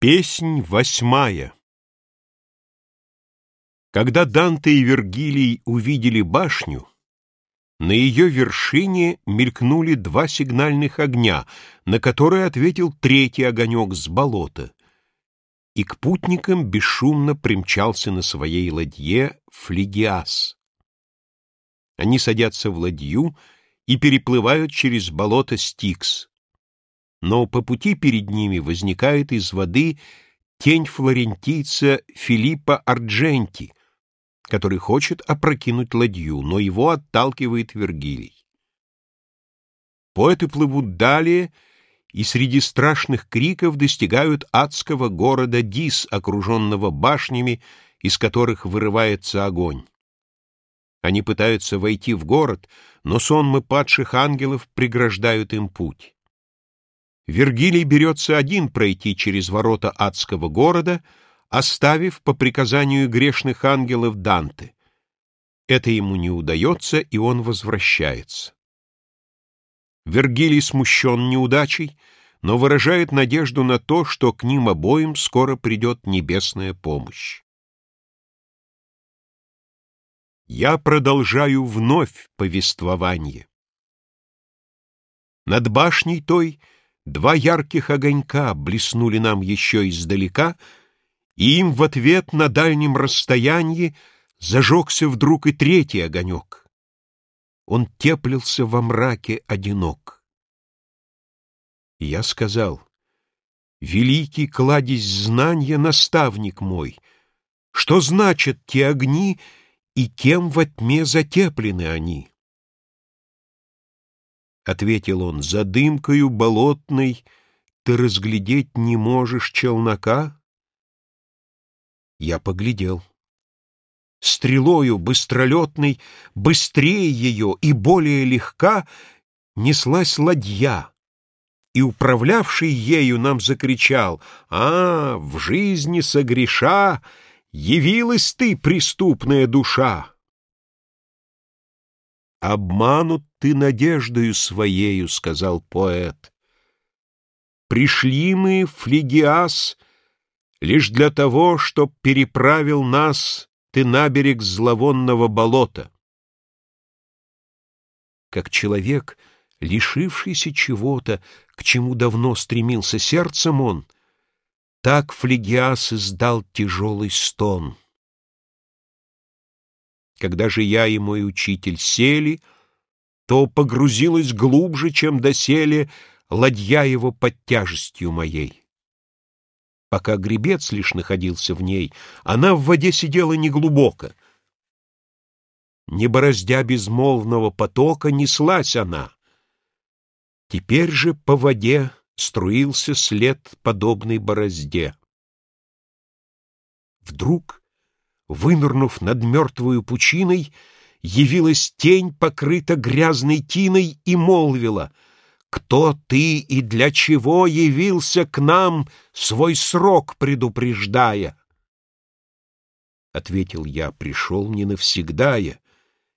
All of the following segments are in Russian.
Песнь восьмая. Когда Данте и Вергилий увидели башню, на ее вершине мелькнули два сигнальных огня, на которые ответил третий огонек с болота, и к путникам бесшумно примчался на своей ладье Флегиас. Они садятся в ладью и переплывают через болото Стикс но по пути перед ними возникает из воды тень флорентийца Филиппа Ардженти, который хочет опрокинуть ладью, но его отталкивает Вергилий. Поэты плывут далее и среди страшных криков достигают адского города Дис, окруженного башнями, из которых вырывается огонь. Они пытаются войти в город, но сонмы падших ангелов преграждают им путь. Вергилий берется один пройти через ворота адского города, оставив по приказанию грешных ангелов Данте. Это ему не удается, и он возвращается. Вергилий смущен неудачей, но выражает надежду на то, что к ним обоим скоро придет небесная помощь. Я продолжаю вновь повествование. Над башней той — Два ярких огонька блеснули нам еще издалека, и им в ответ на дальнем расстоянии зажегся вдруг и третий огонек. Он теплился во мраке одинок. Я сказал, «Великий кладезь знания, наставник мой, что значат те огни и кем во тьме затеплены они?» — ответил он, — за дымкою болотной ты разглядеть не можешь челнока? Я поглядел. Стрелою быстролетной, быстрее ее и более легка неслась ладья, и управлявший ею нам закричал, «А, в жизни согреша, явилась ты, преступная душа!» «Обманут ты надеждою своею», — сказал поэт. «Пришли мы, Флегиас, лишь для того, чтоб переправил нас ты на берег зловонного болота». Как человек, лишившийся чего-то, к чему давно стремился сердцем он, так Флегиас издал тяжелый стон. Когда же я и мой учитель сели, то погрузилась глубже, чем доселе, ладья его под тяжестью моей. Пока гребец лишь находился в ней, она в воде сидела неглубоко. Не бороздя безмолвного потока, неслась она. Теперь же по воде струился след, подобный борозде. Вдруг Вынырнув над мертвую пучиной, явилась тень, покрыта грязной тиной, и молвила, «Кто ты и для чего явился к нам, свой срок предупреждая?» Ответил я, пришел не навсегда я,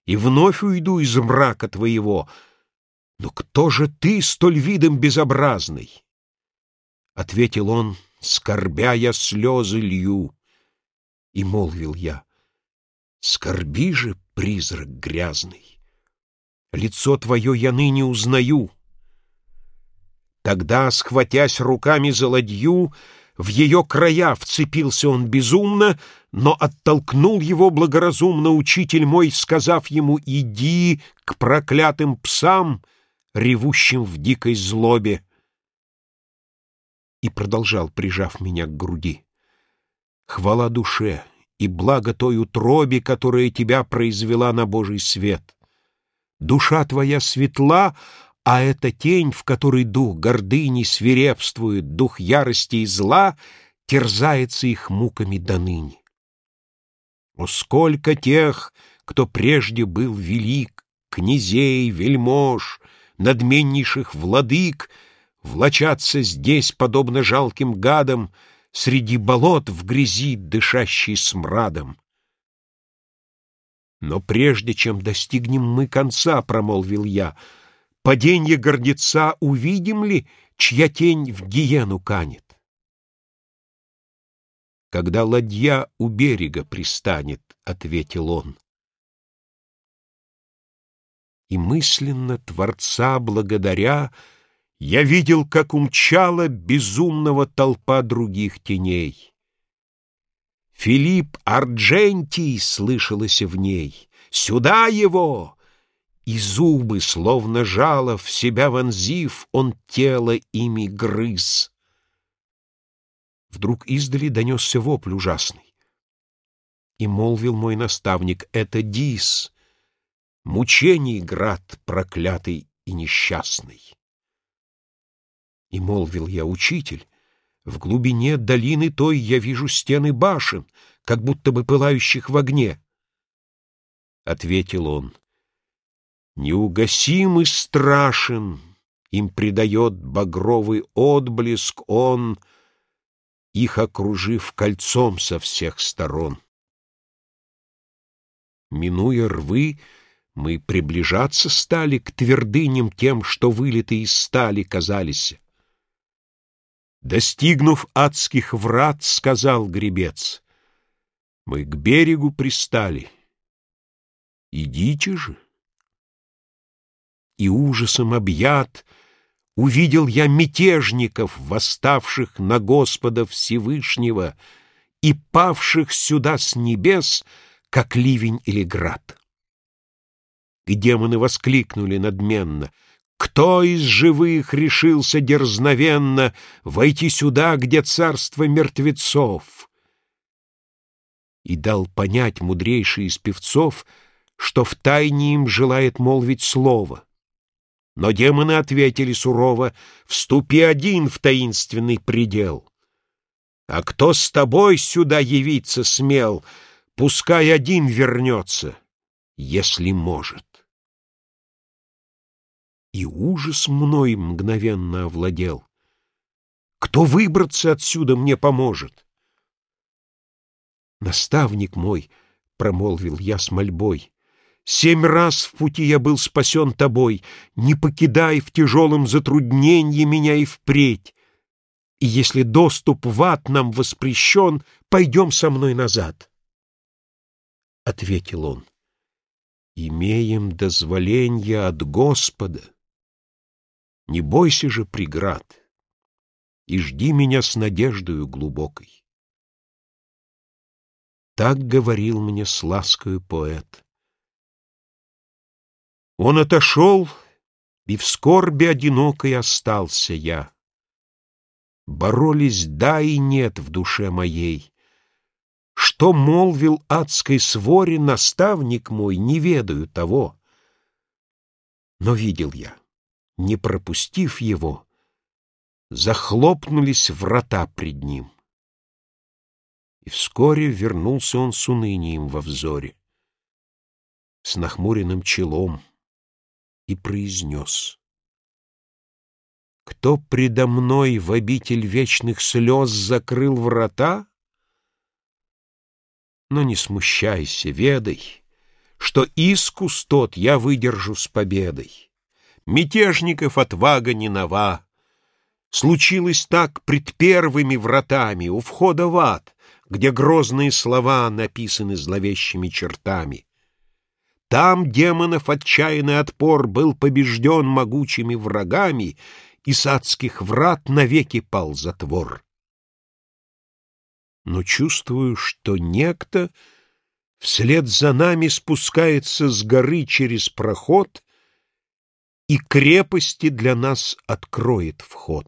и вновь уйду из мрака твоего. Но кто же ты, столь видом безобразный? Ответил он, скорбя я слезы лью. И молвил я, «Скорби же, призрак грязный, лицо твое я ныне узнаю». Тогда, схватясь руками за ладью, в ее края вцепился он безумно, но оттолкнул его благоразумно учитель мой, сказав ему «Иди к проклятым псам, ревущим в дикой злобе», и продолжал, прижав меня к груди. Хвала душе и благо той утробе, которая тебя произвела на Божий свет. Душа твоя светла, а эта тень, в которой дух гордыни свирепствует, дух ярости и зла, терзается их муками до ныне. О, сколько тех, кто прежде был велик, князей, вельмож, надменнейших владык, влачатся здесь, подобно жалким гадам, среди болот в грязи, дышащей смрадом. Но прежде чем достигнем мы конца, — промолвил я, — паденье гордеца увидим ли, чья тень в гиену канет? когда ладья у берега пристанет, — ответил он. И мысленно Творца благодаря Я видел, как умчала безумного толпа других теней. Филипп Арджентий слышалось в ней. «Сюда его!» И зубы, словно жало, в себя вонзив, Он тело ими грыз. Вдруг издали донесся вопль ужасный. И молвил мой наставник, это Дис, Мучений град проклятый и несчастный. И молвил я, учитель, в глубине долины той я вижу стены башен, как будто бы пылающих в огне. Ответил он, неугасим и страшен, им придает багровый отблеск он — их окружив кольцом со всех сторон. Минуя рвы, мы приближаться стали к твердыням тем, что вылиты из стали казались. Достигнув адских врат, сказал гребец, мы к берегу пристали. Идите же. И ужасом объят — Увидел я мятежников, восставших на Господа Всевышнего и павших сюда с небес, как ливень или град. И демоны воскликнули надменно — кто из живых решился дерзновенно Войти сюда, где царство мертвецов? И дал понять мудрейший из певцов, Что в тайне им желает молвить слово. Но демоны ответили сурово, «Вступи один в таинственный предел. А кто с тобой сюда явиться смел, пускай один вернется, если может». И ужас мной мгновенно овладел. Кто выбраться отсюда мне поможет? Наставник мой, — промолвил я с мольбой, Семь раз в пути я был спасен тобой, Не покидай в тяжелом затруднении меня и впредь. И если доступ в ад нам воспрещен, Пойдем со мной назад. Ответил он, Имеем дозволение от Господа. Не бойся же преград, И жди меня с надеждою глубокой. Так говорил мне с ласкою поэт. Он отошел, и в скорби одинокой остался я. Боролись да и нет в душе моей. Что молвил адской своре наставник мой, не ведаю того. Но видел я, не пропустив его, захлопнулись врата пред ним. И вскоре вернулся он с унынием во взоре, с нахмуренным челом, и произнес. Кто предо мной в обитель вечных слез закрыл врата? Но не смущайся, ведай, что искус тот я выдержу с победой. Мятежников отвага не нова. Случилось так пред первыми вратами у входа в ад, где грозные слова написаны зловещими чертами. Там демонов отчаянный отпор был побежден могучими врагами, и с адских врат навеки пал затвор. Но чувствую, что некто вслед за нами спускается с горы через проход и крепости для нас откроет вход.